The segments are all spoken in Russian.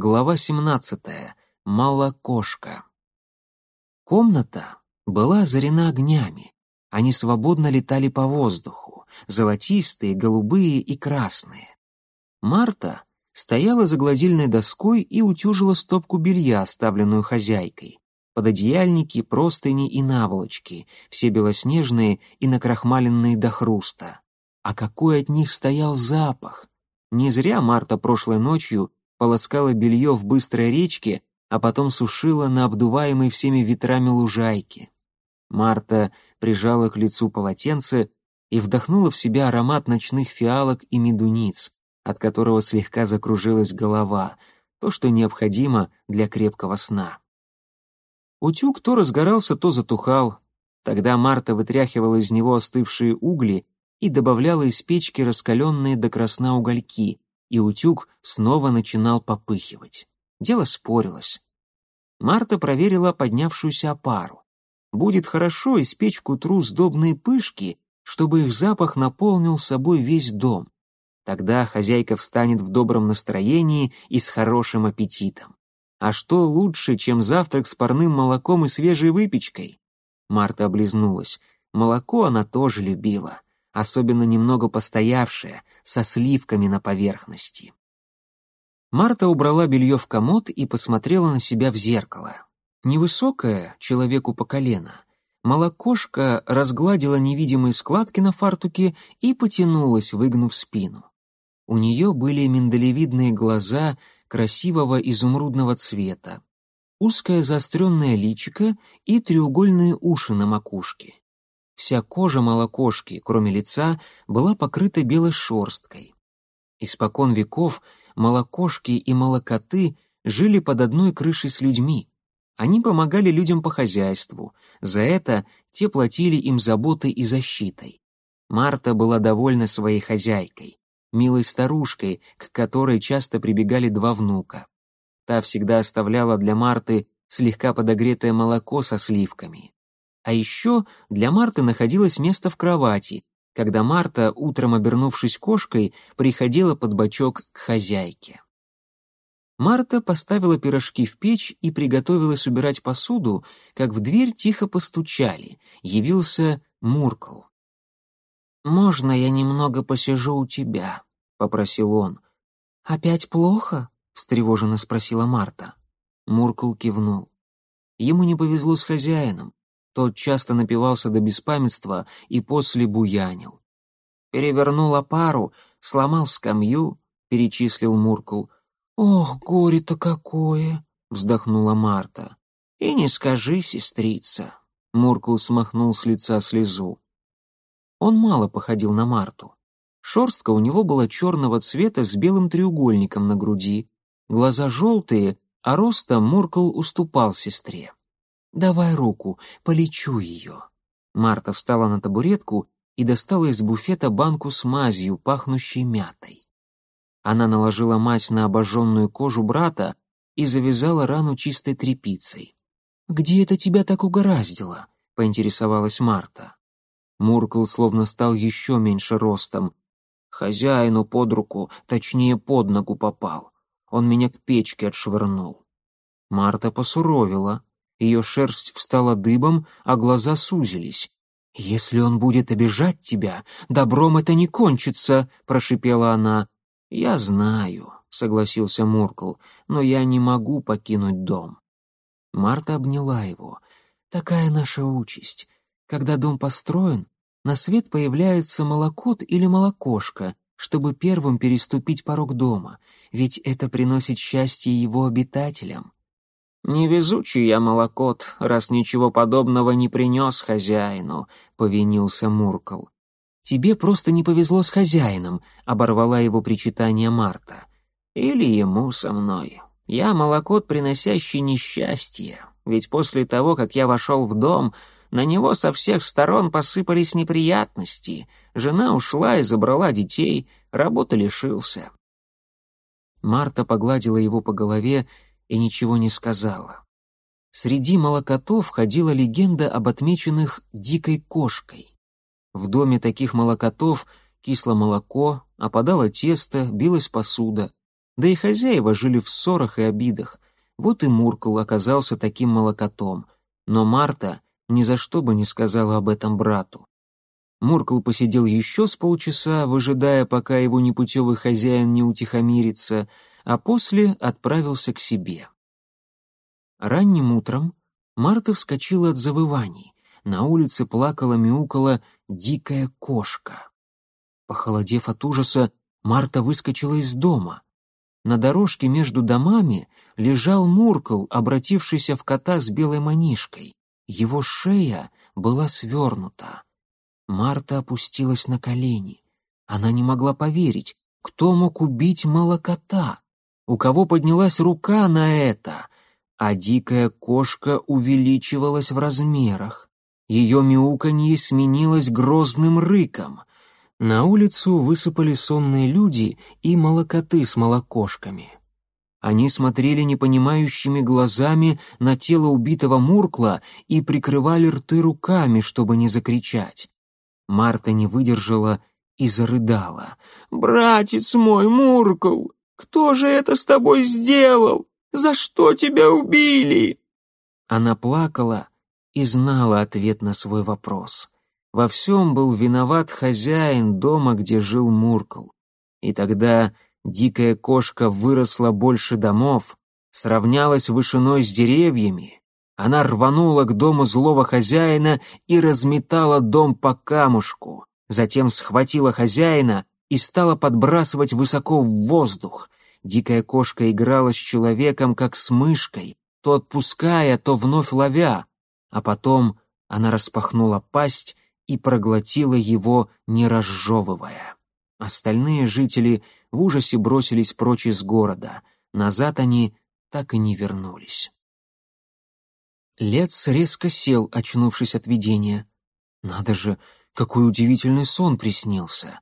Глава 17. Молокошка. Комната была озарена огнями. Они свободно летали по воздуху, золотистые, голубые и красные. Марта стояла за гладильной доской и утюжила стопку белья, оставленную хозяйкой. Пододеяльники, простыни и наволочки, все белоснежные и накрахмаленные до хруста. А какой от них стоял запах! Не зря Марта прошлой ночью полоскала белье в быстрой речке, а потом сушила на обдуваемой всеми ветрами лужайке. Марта прижала к лицу полотенце и вдохнула в себя аромат ночных фиалок и медуниц, от которого слегка закружилась голова, то, что необходимо для крепкого сна. Утюг то разгорался, то затухал. Тогда Марта вытряхивала из него остывшие угли и добавляла из печки раскаленные до красна угольки, и утюг снова начинал попыхивать. Дело спорилось. Марта проверила поднявшуюся опару. Будет хорошо испечь к утру сдобные пышки, чтобы их запах наполнил собой весь дом. Тогда хозяйка встанет в добром настроении и с хорошим аппетитом. А что лучше, чем завтрак с парным молоком и свежей выпечкой? Марта облизнулась. Молоко она тоже любила особенно немного постоявшая, со сливками на поверхности. Марта убрала белье в комод и посмотрела на себя в зеркало. Невысокая, человеку по колено, молокошка разгладила невидимые складки на фартуке и потянулась, выгнув спину. У нее были миндалевидные глаза красивого изумрудного цвета, узкое заостренное личико и треугольные уши на макушке. Вся кожа молокошки, кроме лица, была покрыта белой шерсткой. Испокон веков молокошки и молокоты жили под одной крышей с людьми. Они помогали людям по хозяйству, за это те платили им заботой и защитой. Марта была довольна своей хозяйкой, милой старушкой, к которой часто прибегали два внука. Та всегда оставляла для Марты слегка подогретое молоко со сливками. А еще для Марты находилось место в кровати, когда Марта, утром обернувшись кошкой, приходила под бочок к хозяйке. Марта поставила пирожки в печь и приготовилась убирать посуду, как в дверь тихо постучали. Явился Муркл. «Можно я немного посижу у тебя?» — попросил он. «Опять плохо?» — встревоженно спросила Марта. Муркл кивнул. Ему не повезло с хозяином. Тот часто напивался до беспамятства и после буянил. Перевернул опару, сломал скамью, перечислил Муркл. «Ох, горе-то какое!» — вздохнула Марта. «И не скажи, сестрица!» — Муркл смахнул с лица слезу. Он мало походил на Марту. Шерстка у него была черного цвета с белым треугольником на груди, глаза желтые, а ростом Муркл уступал сестре. «Давай руку, полечу ее». Марта встала на табуретку и достала из буфета банку с мазью, пахнущей мятой. Она наложила мазь на обожженную кожу брата и завязала рану чистой тряпицей. «Где это тебя так угораздило?» — поинтересовалась Марта. Муркл словно стал еще меньше ростом. Хозяину под руку, точнее под ногу попал. Он меня к печке отшвырнул. Марта посуровила. Ее шерсть встала дыбом, а глаза сузились. «Если он будет обижать тебя, добром это не кончится», — прошипела она. «Я знаю», — согласился Муркл, — «но я не могу покинуть дом». Марта обняла его. «Такая наша участь. Когда дом построен, на свет появляется молокот или молокошка, чтобы первым переступить порог дома, ведь это приносит счастье его обитателям. «Невезучий я молокот, раз ничего подобного не принес хозяину», — повинился Муркл. «Тебе просто не повезло с хозяином», — оборвала его причитание Марта. «Или ему со мной. Я молокот, приносящий несчастье, ведь после того, как я вошел в дом, на него со всех сторон посыпались неприятности. Жена ушла и забрала детей, работа лишился». Марта погладила его по голове и ничего не сказала. Среди молокотов ходила легенда об отмеченных дикой кошкой. В доме таких молокотов кисло молоко, опадало тесто, билась посуда. да и хозяева жили в ссорах и обидах. Вот и Муркл оказался таким молокотом. Но Марта ни за что бы не сказала об этом брату. Муркл посидел еще с полчаса, выжидая, пока его непутевый хозяин не утихомирится, а после отправился к себе. Ранним утром Марта вскочила от завываний. На улице плакала-мяукала дикая кошка. Похолодев от ужаса, Марта выскочила из дома. На дорожке между домами лежал Муркл, обратившийся в кота с белой манишкой. Его шея была свернута. Марта опустилась на колени. Она не могла поверить, кто мог убить молокота, у кого поднялась рука на это, а дикая кошка увеличивалась в размерах. Ее мяуканье сменилось грозным рыком. На улицу высыпали сонные люди и молокоты с молокошками. Они смотрели непонимающими глазами на тело убитого Муркла и прикрывали рты руками, чтобы не закричать. Марта не выдержала и зарыдала. «Братец мой, Муркл, кто же это с тобой сделал? За что тебя убили?» Она плакала и знала ответ на свой вопрос. Во всем был виноват хозяин дома, где жил Муркл. И тогда дикая кошка выросла больше домов, сравнялась вышиной с деревьями. Она рванула к дому злого хозяина и разметала дом по камушку. Затем схватила хозяина и стала подбрасывать высоко в воздух. Дикая кошка играла с человеком, как с мышкой, то отпуская, то вновь ловя, а потом она распахнула пасть и проглотила его, не разжевывая. Остальные жители в ужасе бросились прочь из города. Назад они так и не вернулись. Лец резко сел, очнувшись от видения. Надо же, какой удивительный сон приснился.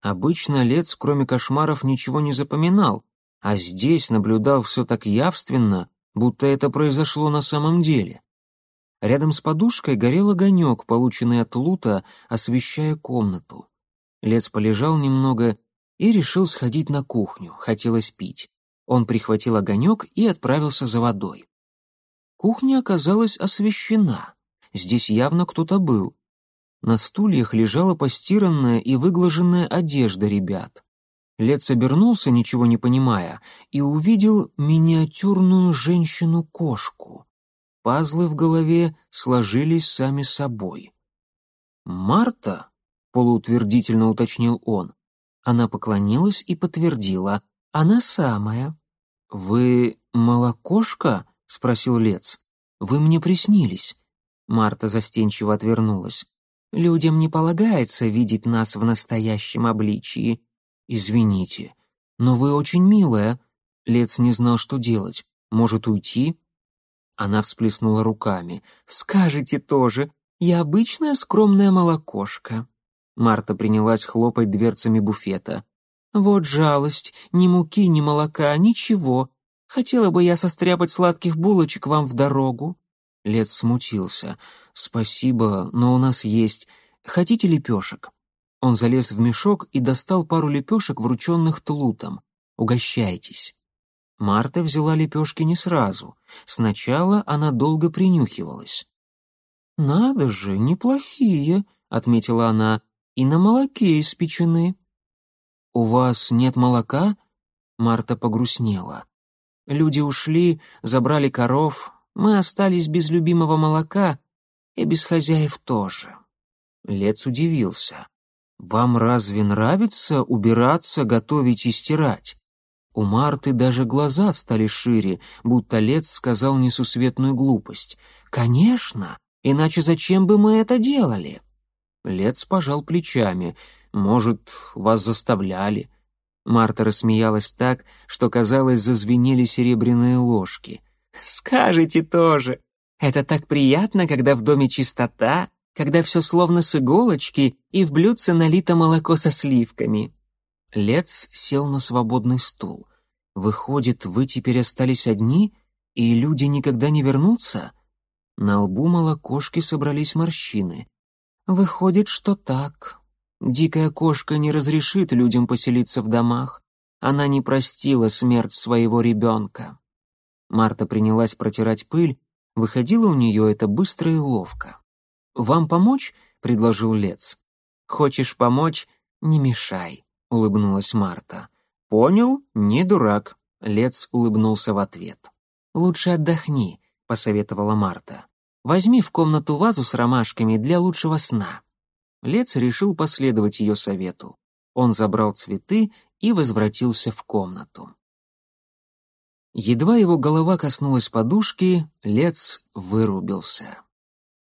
Обычно Лец, кроме кошмаров, ничего не запоминал, а здесь наблюдал все так явственно, будто это произошло на самом деле. Рядом с подушкой горел огонек, полученный от Лута, освещая комнату. Лец полежал немного и решил сходить на кухню, хотелось пить. Он прихватил огонек и отправился за водой. Кухня оказалась освещена. Здесь явно кто-то был. На стульях лежала постиранная и выглаженная одежда ребят. Лец обернулся, ничего не понимая, и увидел миниатюрную женщину-кошку. Пазлы в голове сложились сами собой. «Марта?» — полуутвердительно уточнил он. Она поклонилась и подтвердила. «Она самая». «Вы молокошка?» — спросил Лец. «Вы мне приснились». Марта застенчиво отвернулась. «Людям не полагается видеть нас в настоящем обличии. «Извините, но вы очень милая». Лец не знал, что делать. «Может, уйти?» Она всплеснула руками. «Скажете тоже. Я обычная скромная молокошка». Марта принялась хлопать дверцами буфета. «Вот жалость. Ни муки, ни молока, ничего. Хотела бы я состряпать сладких булочек вам в дорогу». Лец смутился. «Спасибо, но у нас есть. Хотите лепешек?» Он залез в мешок и достал пару лепешек, врученных Тлутом. «Угощайтесь». Марта взяла лепешки не сразу. Сначала она долго принюхивалась. «Надо же, неплохие», — отметила она, — «и на молоке испечены». «У вас нет молока?» Марта погрустнела. «Люди ушли, забрали коров, мы остались без любимого молока и без хозяев тоже». Лец удивился. «Вам разве нравится убираться, готовить и стирать?» У Марты даже глаза стали шире, будто Лец сказал несусветную глупость. «Конечно! Иначе зачем бы мы это делали?» Лец пожал плечами. «Может, вас заставляли?» Марта рассмеялась так, что, казалось, зазвенели серебряные ложки. «Скажите тоже. Это так приятно, когда в доме чистота, когда все словно с иголочки, и в блюдце налито молоко со сливками». Лец сел на свободный стул. «Выходит, вы теперь остались одни, и люди никогда не вернутся?» На лбу молокошки собрались морщины. «Выходит, что так. Дикая кошка не разрешит людям поселиться в домах. она не простила смерть своего ребенка. Марта принялась протирать пыль, выходило у нее это быстро и ловко. «Вам помочь?» — предложил Лец. «Хочешь помочь? Не мешай», — улыбнулась Марта. «Понял, не дурак», — Лец улыбнулся в ответ. «Лучше отдохни», — посоветовала Марта. «Возьми в комнату вазу с ромашками для лучшего сна». Лец решил последовать ее совету. Он забрал цветы и возвратился в комнату. Едва его голова коснулась подушки, Лец вырубился.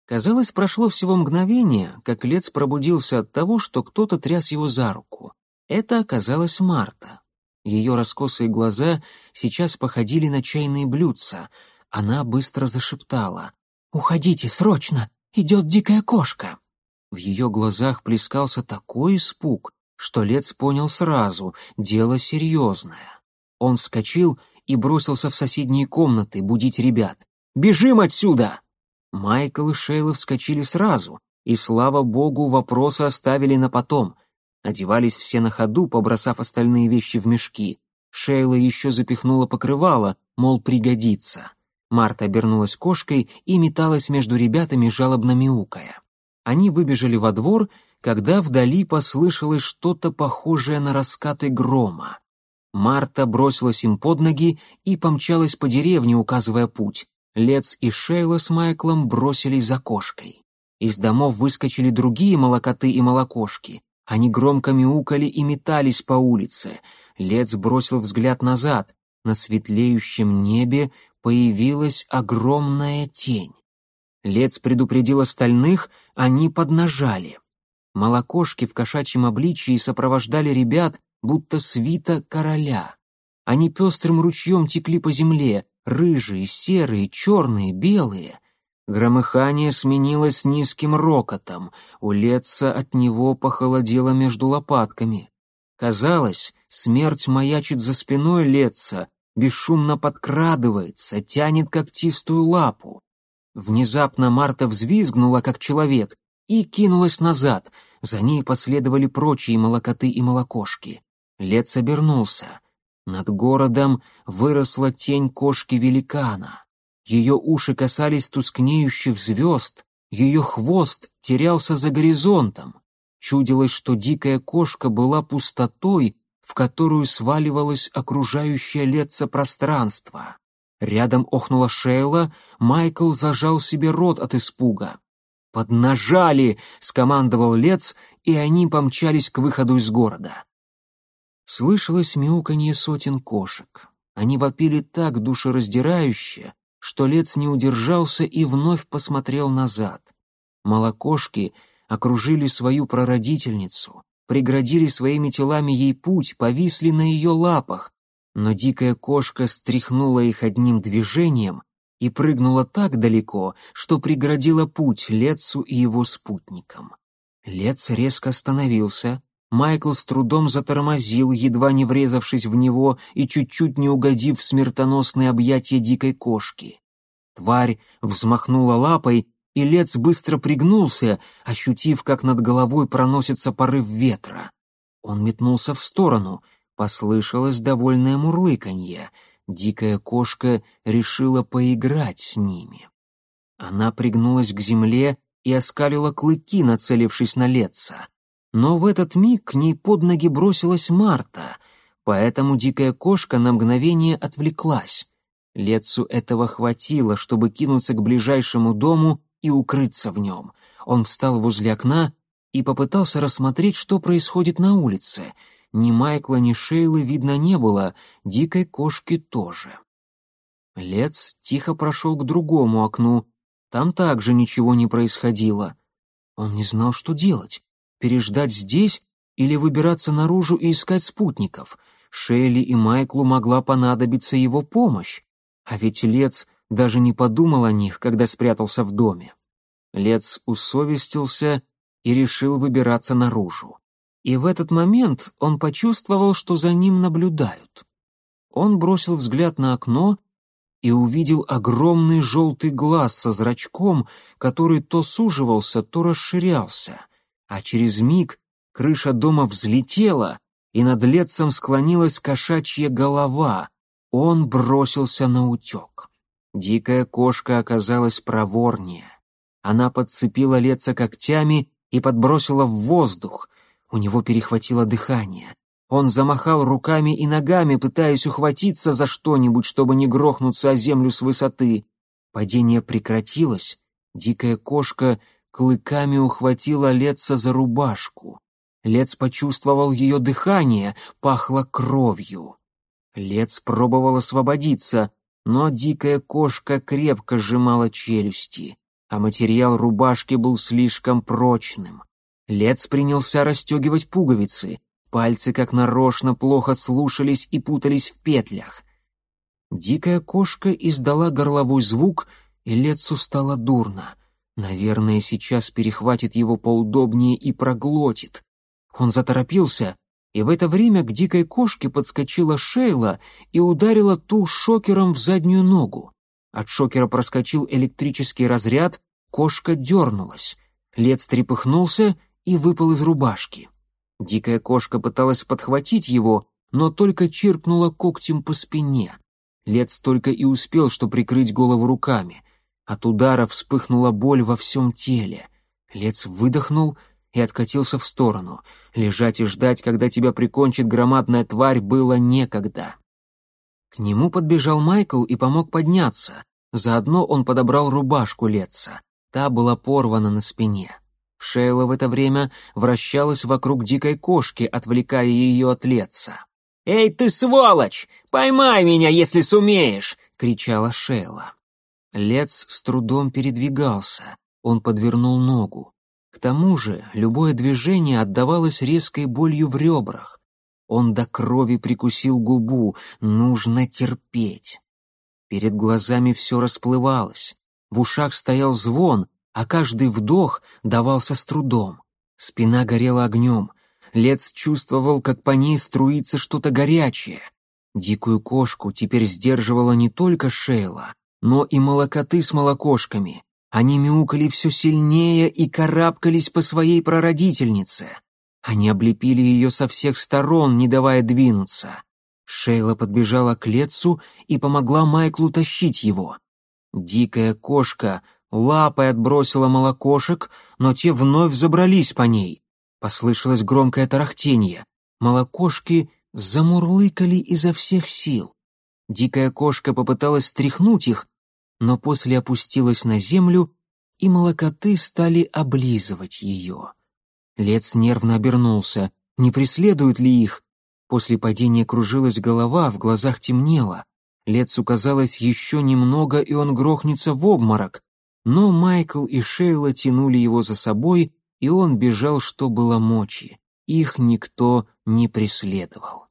Казалось, прошло всего мгновение, как Лец пробудился от того, что кто-то тряс его за руку. Это оказалась Марта. Ее раскосые глаза сейчас походили на чайные блюдца. Она быстро зашептала. «Уходите, срочно! Идет дикая кошка!» В ее глазах плескался такой испуг, что Лец понял сразу — дело серьезное. Он вскочил и бросился в соседние комнаты будить ребят. «Бежим отсюда!» Майкл и Шейла вскочили сразу, и, слава богу, вопросы оставили на потом. Одевались все на ходу, побросав остальные вещи в мешки. Шейла еще запихнула покрывало, мол, пригодится. Марта обернулась кошкой и металась между ребятами, жалобно мяукая. Они выбежали во двор, когда вдали послышалось что-то похожее на раскаты грома. Марта бросилась им под ноги и помчалась по деревне, указывая путь. Лец и Шейла с Майклом бросились за кошкой. Из домов выскочили другие молокоты и молокошки. Они громко мяукали и метались по улице. Лец бросил взгляд назад. На светлеющем небе появилась огромная тень. Лец предупредил остальных, они поднажали. Молокошки в кошачьем обличии сопровождали ребят, будто свита короля. Они пестрым ручьем текли по земле, рыжие, серые, черные, белые. Громыхание сменилось низким рокотом, у Летца от него похолодело между лопатками. Казалось, смерть маячит за спиной Летца, бесшумно подкрадывается, тянет когтистую лапу. Внезапно Марта взвизгнула, как человек, и кинулась назад. За ней последовали прочие молокоты и молокошки. Лец обернулся. Над городом выросла тень кошки-великана. Ее уши касались тускнеющих звезд, ее хвост терялся за горизонтом. Чудилось, что дикая кошка была пустотой, в которую сваливалось окружающее летце пространство. Рядом охнула Шейла, Майкл зажал себе рот от испуга. «Поднажали!» — скомандовал Лец, и они помчались к выходу из города. Слышалось мяуканье сотен кошек. Они вопили так душераздирающе, что Лец не удержался и вновь посмотрел назад. Молокошки окружили свою прародительницу, преградили своими телами ей путь, повисли на ее лапах, но дикая кошка стряхнула их одним движением и прыгнула так далеко, что преградила путь Лецу и его спутникам. Лец резко остановился, Майкл с трудом затормозил, едва не врезавшись в него и чуть-чуть не угодив в смертоносные объятия дикой кошки. Тварь взмахнула лапой, и Лец быстро пригнулся, ощутив, как над головой проносится порыв ветра. Он метнулся в сторону, послышалось довольное мурлыканье. Дикая кошка решила поиграть с ними. Она пригнулась к земле и оскалила клыки, нацелившись на Летца. Но в этот миг к ней под ноги бросилась Марта, поэтому дикая кошка на мгновение отвлеклась. Летцу этого хватило, чтобы кинуться к ближайшему дому и укрыться в нем. Он встал возле окна и попытался рассмотреть, что происходит на улице. Ни Майкла, ни Шейлы видно не было, дикой кошки тоже. Лец тихо прошел к другому окну. Там также ничего не происходило. Он не знал, что делать переждать здесь или выбираться наружу и искать спутников. Шелли и Майклу могла понадобиться его помощь. А ведь Лец даже не подумал о них, когда спрятался в доме. Лец усовестился и решил выбираться наружу. И в этот момент он почувствовал, что за ним наблюдают. Он бросил взгляд на окно и увидел огромный желтый глаз со зрачком, который то суживался, то расширялся а через миг крыша дома взлетела, и над Лецем склонилась кошачья голова. Он бросился на утек. Дикая кошка оказалась проворнее. Она подцепила Леца когтями и подбросила в воздух. У него перехватило дыхание. Он замахал руками и ногами, пытаясь ухватиться за что-нибудь, чтобы не грохнуться о землю с высоты. Падение прекратилось. Дикая кошка клыками ухватила Леца за рубашку. Лец почувствовал ее дыхание, пахло кровью. Лец пробовал освободиться, но дикая кошка крепко сжимала челюсти, а материал рубашки был слишком прочным. Лец принялся расстегивать пуговицы. Пальцы, как нарочно, плохо слушались и путались в петлях. Дикая кошка издала горловой звук, и Лецу стало дурно. Наверное, сейчас перехватит его поудобнее и проглотит. Он заторопился, и в это время к дикой кошке подскочила Шейла и ударила ту шокером в заднюю ногу. От шокера проскочил электрический разряд, кошка дернулась. Лец трепыхнулся и выпал из рубашки. Дикая кошка пыталась подхватить его, но только чиркнула когтем по спине. Лец только и успел, что прикрыть голову руками. От удара вспыхнула боль во всем теле. Лец выдохнул и откатился в сторону. Лежать и ждать, когда тебя прикончит громадная тварь, было некогда. К нему подбежал Майкл и помог подняться. Заодно он подобрал рубашку Летца. Та была порвана на спине. Шейла в это время вращалась вокруг дикой кошки, отвлекая ее от Летца. «Эй, ты сволочь! Поймай меня, если сумеешь!» — кричала Шейла. Лец с трудом передвигался. Он подвернул ногу. К тому же любое движение отдавалось резкой болью в ребрах. Он до крови прикусил губу, нужно терпеть. Перед глазами все расплывалось, в ушах стоял звон, а каждый вдох давался с трудом. Спина горела огнем, Лец чувствовал, как по ней струится что-то горячее. Дикую кошку теперь сдерживала не только Шейла, но и молокоты с молокошками. Они мяукали все сильнее и карабкались по своей прародительнице. Они облепили ее со всех сторон, не давая двинуться. Шейла подбежала к Летцу и помогла Майклу тащить его. Дикая кошка лапой отбросила молокошек, но те вновь забрались по ней. Послышалось громкое тарахтение. Молокошки замурлыкали изо всех сил. Дикая кошка попыталась стряхнуть их, но после опустилась на землю, и молокоты стали облизывать ее. Лец нервно обернулся. Не преследуют ли их? После падения кружилась голова, в глазах темнело. Лецу казалось еще немного, и он грохнется в обморок. Но Майкл и Шейла тянули его за собой, и он бежал, что было мочи. Их никто не преследовал.